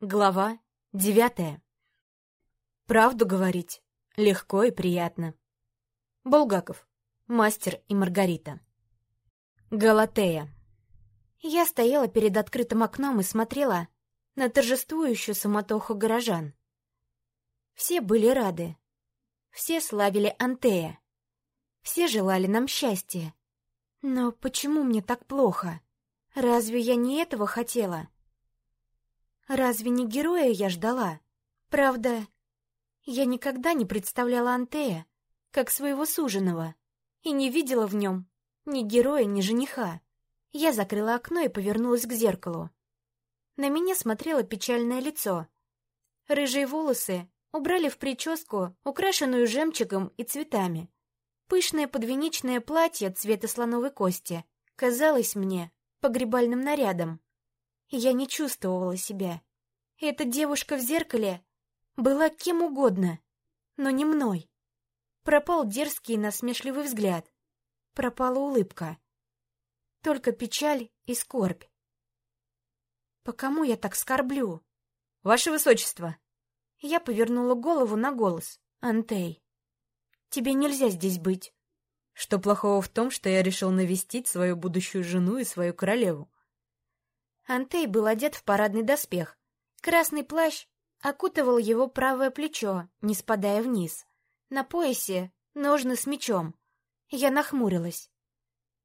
Глава девятая. Правду говорить легко и приятно. Булгаков. Мастер и Маргарита. Галатея. Я стояла перед открытым окном и смотрела на торжествующую самотоху горожан. Все были рады. Все славили Антея. Все желали нам счастья. Но почему мне так плохо? Разве я не этого хотела? — Разве не героя я ждала? Правда, я никогда не представляла Антея как своего суженого и не видела в нем ни героя, ни жениха. Я закрыла окно и повернулась к зеркалу. На меня смотрело печальное лицо. Рыжие волосы убрали в прическу, украшенную жемчугом и цветами. Пышное подвенечное платье цвета слоновой кости казалось мне погребальным нарядом. Я не чувствовала себя. Эта девушка в зеркале была кем угодно, но не мной. Пропал дерзкий и насмешливый взгляд. Пропала улыбка. Только печаль и скорбь. По кому я так скорблю? Ваше Высочество! Я повернула голову на голос. Антей, тебе нельзя здесь быть. Что плохого в том, что я решил навестить свою будущую жену и свою королеву? Антей был одет в парадный доспех. Красный плащ окутывал его правое плечо, не спадая вниз. На поясе ножны с мечом. Я нахмурилась.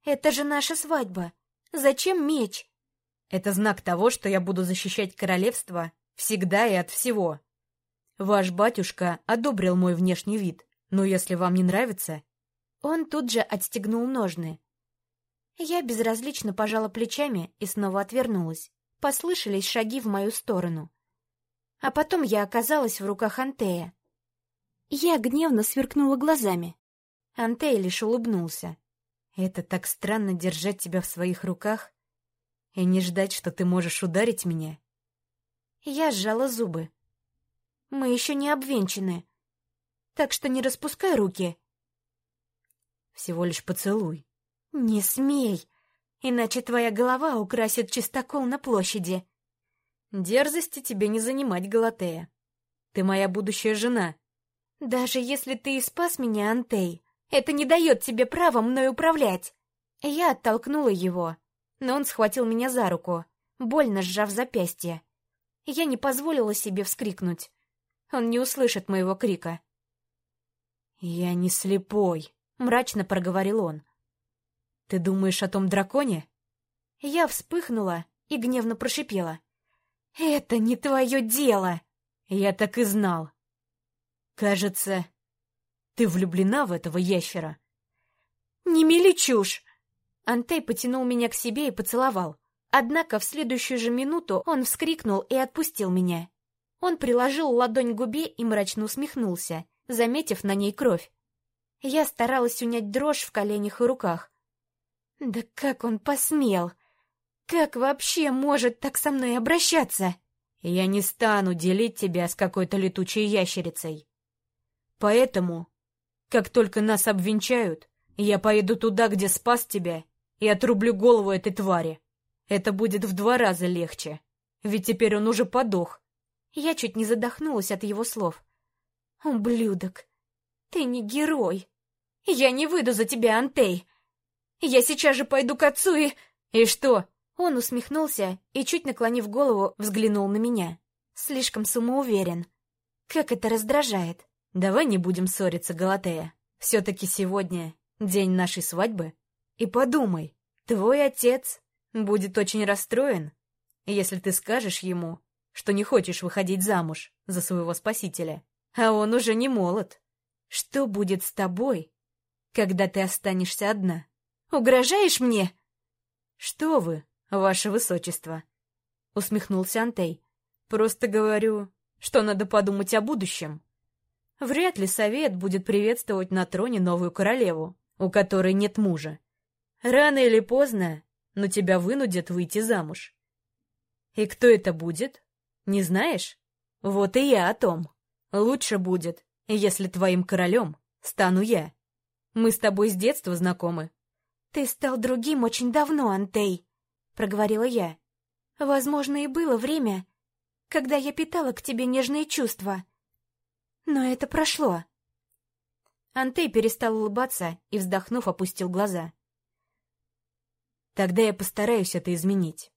«Это же наша свадьба. Зачем меч?» «Это знак того, что я буду защищать королевство всегда и от всего. Ваш батюшка одобрил мой внешний вид, но если вам не нравится...» Он тут же отстегнул ножны. Я безразлично пожала плечами и снова отвернулась. Послышались шаги в мою сторону. А потом я оказалась в руках Антея. Я гневно сверкнула глазами. Антей лишь улыбнулся. «Это так странно держать тебя в своих руках и не ждать, что ты можешь ударить меня». Я сжала зубы. «Мы еще не обвенчаны, так что не распускай руки». «Всего лишь поцелуй», «Не смей, иначе твоя голова украсит чистокол на площади». «Дерзости тебе не занимать, Галатея. Ты моя будущая жена». «Даже если ты и спас меня, Антей, это не дает тебе права мной управлять». Я оттолкнула его, но он схватил меня за руку, больно сжав запястье. Я не позволила себе вскрикнуть. Он не услышит моего крика. «Я не слепой», — мрачно проговорил он. Ты думаешь о том драконе? Я вспыхнула и гневно прошипела. Это не твое дело! Я так и знал. Кажется, ты влюблена в этого ящера. Не мели чушь! Антей потянул меня к себе и поцеловал. Однако в следующую же минуту он вскрикнул и отпустил меня. Он приложил ладонь к губе и мрачно усмехнулся, заметив на ней кровь. Я старалась унять дрожь в коленях и руках, да как он посмел? Как вообще может так со мной обращаться? Я не стану делить тебя с какой-то летучей ящерицей. Поэтому, как только нас обвенчают, я поеду туда, где спас тебя, и отрублю голову этой твари. Это будет в два раза легче, ведь теперь он уже подох. Я чуть не задохнулась от его слов. «Ублюдок, ты не герой. Я не выйду за тебя, Антей. Я сейчас же пойду к отцу и... И что? Он усмехнулся и, чуть наклонив голову, взглянул на меня. Слишком самоуверен. Как это раздражает. Давай не будем ссориться, Галатея. Все-таки сегодня день нашей свадьбы. И подумай, твой отец будет очень расстроен, если ты скажешь ему, что не хочешь выходить замуж за своего спасителя. А он уже не молод. Что будет с тобой, когда ты останешься одна? Угрожаешь мне?» «Что вы, ваше высочество?» — усмехнулся Антей. «Просто говорю, что надо подумать о будущем. Вряд ли совет будет приветствовать на троне новую королеву, у которой нет мужа. Рано или поздно, но тебя вынудят выйти замуж. И кто это будет? Не знаешь? Вот и я о том. Лучше будет, если твоим королем стану я. Мы с тобой с детства знакомы, «Ты стал другим очень давно, Антей», — проговорила я. «Возможно, и было время, когда я питала к тебе нежные чувства. Но это прошло. Антей перестал улыбаться и, вздохнув, опустил глаза. Тогда я постараюсь это изменить.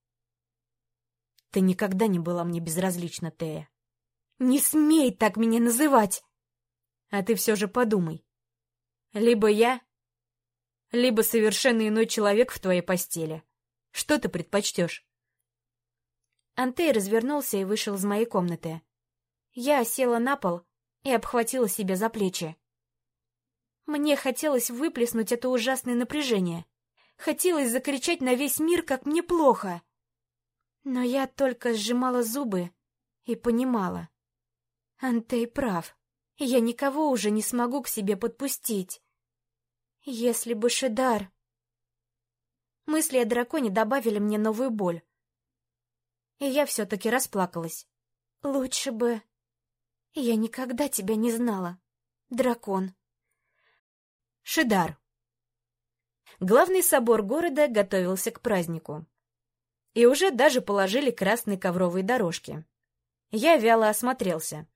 Ты никогда не была мне безразлична, Тея. Не смей так меня называть! А ты все же подумай. Либо я, либо совершенно иной человек в твоей постели. Что ты предпочтешь? Антей развернулся и вышел из моей комнаты. Я села на пол и обхватила себя за плечи. Мне хотелось выплеснуть это ужасное напряжение. Хотелось закричать на весь мир, как мне плохо. Но я только сжимала зубы и понимала. Антей прав. Я никого уже не смогу к себе подпустить. Если бы Шидар... Мысли о драконе добавили мне новую боль. И я все-таки расплакалась. Лучше бы... Я никогда тебя не знала, дракон. Шидар. Главный собор города готовился к празднику. И уже даже положили красные ковровые дорожки. Я вяло осмотрелся.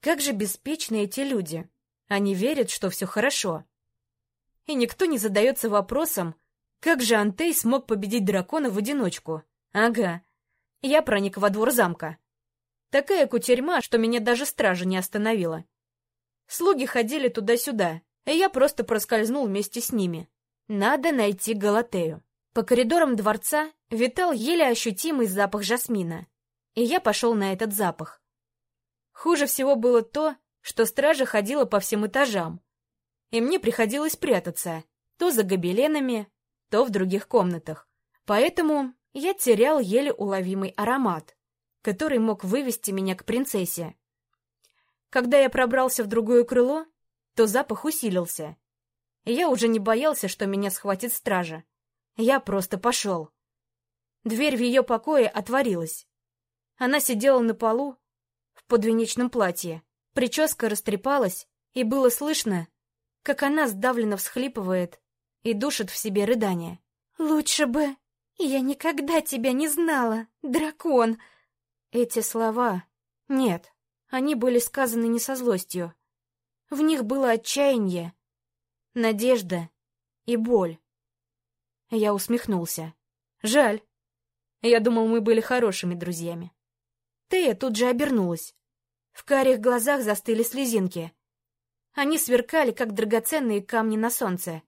Как же беспечны эти люди. Они верят, что все хорошо. И никто не задается вопросом, как же Антей смог победить дракона в одиночку. Ага. Я проник во двор замка. Такая кутерьма, что меня даже стража не остановила. Слуги ходили туда-сюда, и я просто проскользнул вместе с ними. Надо найти Галатею. По коридорам дворца витал еле ощутимый запах жасмина, и я пошел на этот запах. Хуже всего было то, что стража ходила по всем этажам, и мне приходилось прятаться то за гобеленами, то в других комнатах. Поэтому я терял еле уловимый аромат, который мог вывести меня к принцессе. Когда я пробрался в другое крыло, то запах усилился. И я уже не боялся, что меня схватит стража. Я просто пошел. Дверь в ее покое отворилась. Она сидела на полу в подвенечном платье. Прическа растрепалась, и было слышно, как она сдавленно всхлипывает и душит в себе рыдание. «Лучше бы я никогда тебя не знала, дракон!» Эти слова... Нет, они были сказаны не со злостью. В них было отчаяние, надежда и боль. Я усмехнулся. Жаль. Я думал, мы были хорошими друзьями. Тея тут же обернулась. В карих глазах застыли слезинки. Они сверкали, как драгоценные камни на солнце.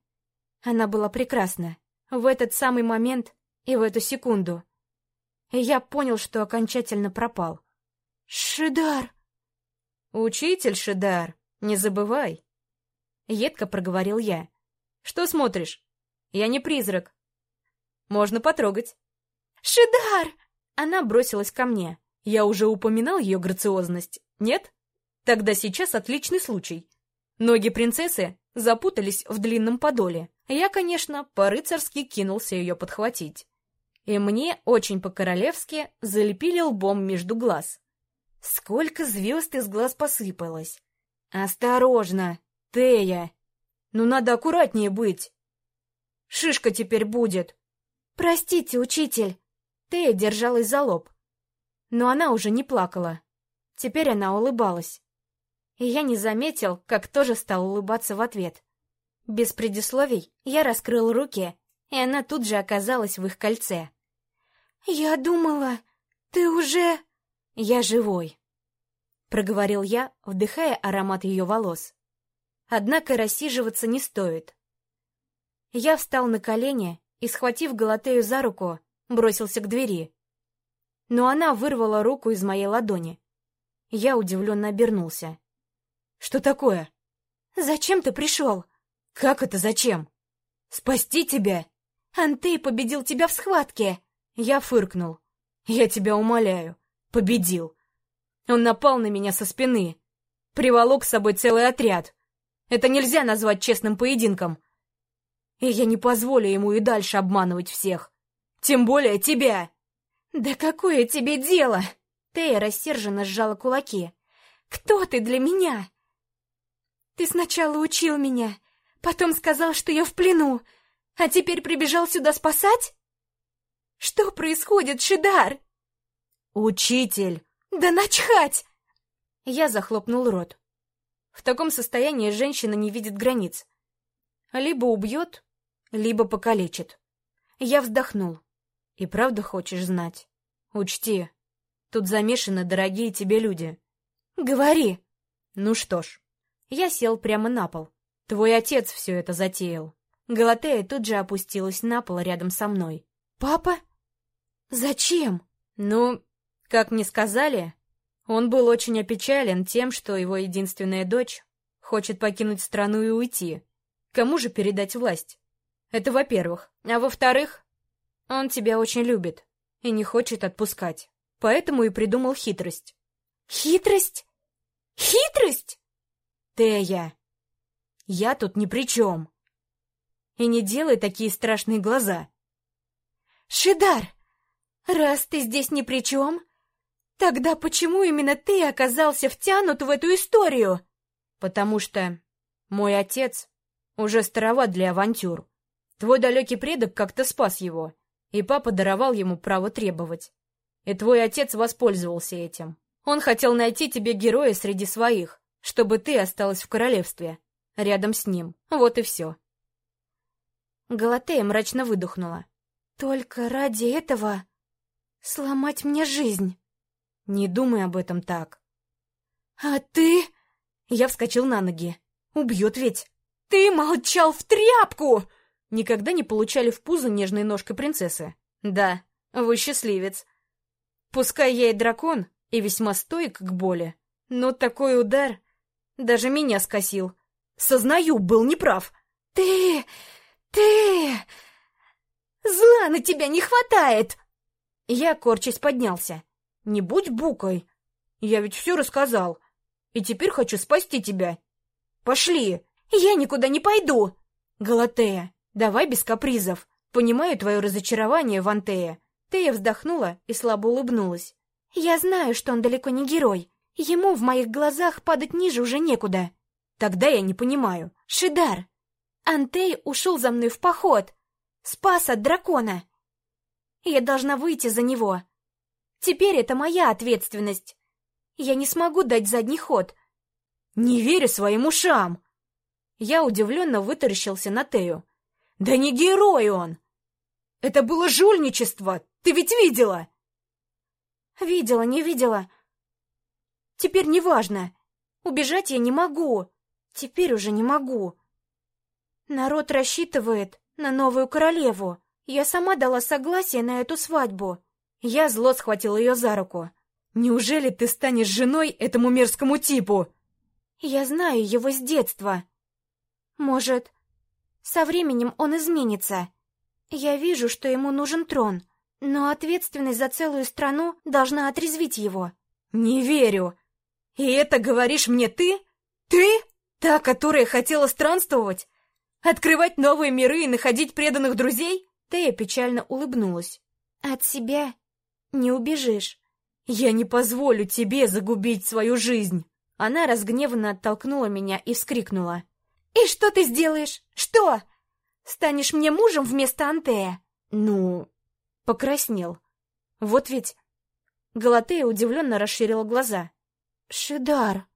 Она была прекрасна. В этот самый момент и в эту секунду. И я понял, что окончательно пропал. «Шидар!» «Учитель Шидар!» «Не забывай!» Едко проговорил я. «Что смотришь? Я не призрак. Можно потрогать». «Шидар!» Она бросилась ко мне. Я уже упоминал ее грациозность. Нет? Тогда сейчас отличный случай. Ноги принцессы запутались в длинном подоле. Я, конечно, по-рыцарски кинулся ее подхватить. И мне очень по-королевски залепили лбом между глаз. Сколько звезд из глаз посыпалось. «Осторожно, Тея! Ну надо аккуратнее быть! Шишка теперь будет!» «Простите, учитель!» Тея держалась за лоб. Но она уже не плакала. Теперь она улыбалась. И я не заметил, как тоже стал улыбаться в ответ. Без предисловий я раскрыл руки, и она тут же оказалась в их кольце. «Я думала, ты уже...» «Я живой», — проговорил я, вдыхая аромат ее волос. Однако рассиживаться не стоит. Я встал на колени и, схватив Галатею за руку, бросился к двери. Но она вырвала руку из моей ладони. Я удивленно обернулся. «Что такое?» «Зачем ты пришел?» «Как это зачем?» «Спасти тебя?» «Антей победил тебя в схватке!» Я фыркнул. «Я тебя умоляю, победил!» Он напал на меня со спины. Приволок с собой целый отряд. Это нельзя назвать честным поединком. И я не позволю ему и дальше обманывать всех. Тем более тебя. Да какое тебе дело? Тея рассерженно сжала кулаки. Кто ты для меня? Ты сначала учил меня, потом сказал, что я в плену, а теперь прибежал сюда спасать? Что происходит, Шидар? Учитель, Да начхать!» Я захлопнул рот. В таком состоянии женщина не видит границ. Либо убьет, либо покалечит. Я вздохнул. И правда хочешь знать? Учти, тут замешаны дорогие тебе люди. Говори. Ну что ж, я сел прямо на пол. Твой отец все это затеял. Галатея тут же опустилась на пол рядом со мной. Папа? Зачем? Ну, как мне сказали, он был очень опечален тем, что его единственная дочь хочет покинуть страну и уйти. Кому же передать власть? Это во-первых. А во-вторых, он тебя очень любит и не хочет отпускать. Поэтому и придумал хитрость. Хитрость? Хитрость? Тея, я тут ни при чем. И не делай такие страшные глаза. Шидар, раз ты здесь ни при чем, тогда почему именно ты оказался втянут в эту историю? Потому что мой отец уже староват для авантюр. Твой далекий предок как-то спас его, и папа даровал ему право требовать. И твой отец воспользовался этим. Он хотел найти тебе героя среди своих, чтобы ты осталась в королевстве, рядом с ним. Вот и все. Галатея мрачно выдохнула. «Только ради этого сломать мне жизнь?» «Не думай об этом так». «А ты...» Я вскочил на ноги. «Убьет ведь!» «Ты молчал в тряпку!» Никогда не получали в пузо нежной ножкой принцессы. Да, вы счастливец. Пускай я и дракон, и весьма стоек к боли, но такой удар даже меня скосил. Сознаю, был неправ. Ты... ты... Зла на тебя не хватает! Я, корчась, поднялся. Не будь букой. Я ведь все рассказал. И теперь хочу спасти тебя. Пошли. Я никуда не пойду. Галатея, давай без капризов. Понимаю твое разочарование в Антее. Тея вздохнула и слабо улыбнулась. Я знаю, что он далеко не герой. Ему в моих глазах падать ниже уже некуда. Тогда я не понимаю. Шидар, Антей ушел за мной в поход. Спас от дракона. Я должна выйти за него. Теперь это моя ответственность. Я не смогу дать задний ход. Не верю своим ушам. Я удивленно вытаращился на Тею. Да не герой он! Это было жульничество! Ты ведь видела? Видела, не видела. Теперь неважно. Убежать я не могу. Теперь уже не могу. Народ рассчитывает на новую королеву. Я сама дала согласие на эту свадьбу. Я зло схватил ее за руку. Неужели ты станешь женой этому мерзкому типу? Я знаю его с детства. Может, со временем он изменится. Я вижу, что ему нужен трон, но ответственность за целую страну должна отрезвить его. Не верю. И это говоришь мне ты? Ты? Та, которая хотела странствовать? Открывать новые миры и находить преданных друзей? Тея печально улыбнулась. От себя не убежишь. Я не позволю тебе загубить свою жизнь. Она разгневанно оттолкнула меня и вскрикнула. «И что ты сделаешь? Что? Станешь мне мужем вместо Антея?» «Ну...» Покраснел. «Вот ведь...» Галатея удивленно расширила глаза. «Шидар,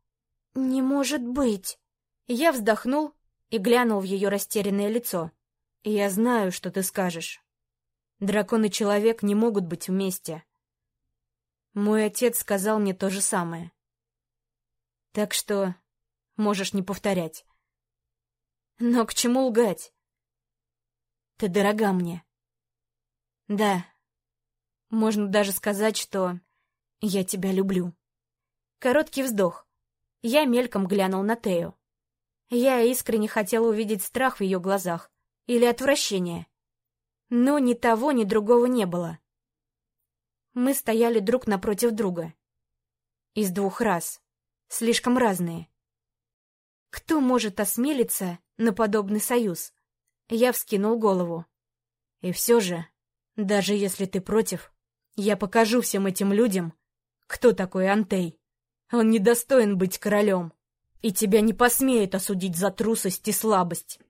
не может быть!» Я вздохнул и глянул в ее растерянное лицо. «Я знаю, что ты скажешь. Дракон и человек не могут быть вместе. Мой отец сказал мне то же самое. Так что можешь не повторять. Но к чему лгать? Ты дорога мне. Да, можно даже сказать, что я тебя люблю. Короткий вздох. Я мельком глянул на Тею. Я искренне хотела увидеть страх в ее глазах или отвращение. Но ни того, ни другого не было. Мы стояли друг напротив друга. Из двух раз. Слишком разные. Кто может осмелиться на подобный союз? Я вскинул голову. И все же, даже если ты против, я покажу всем этим людям, кто такой Антей. Он недостоин быть королем, и тебя не посмеет осудить за трусость и слабость.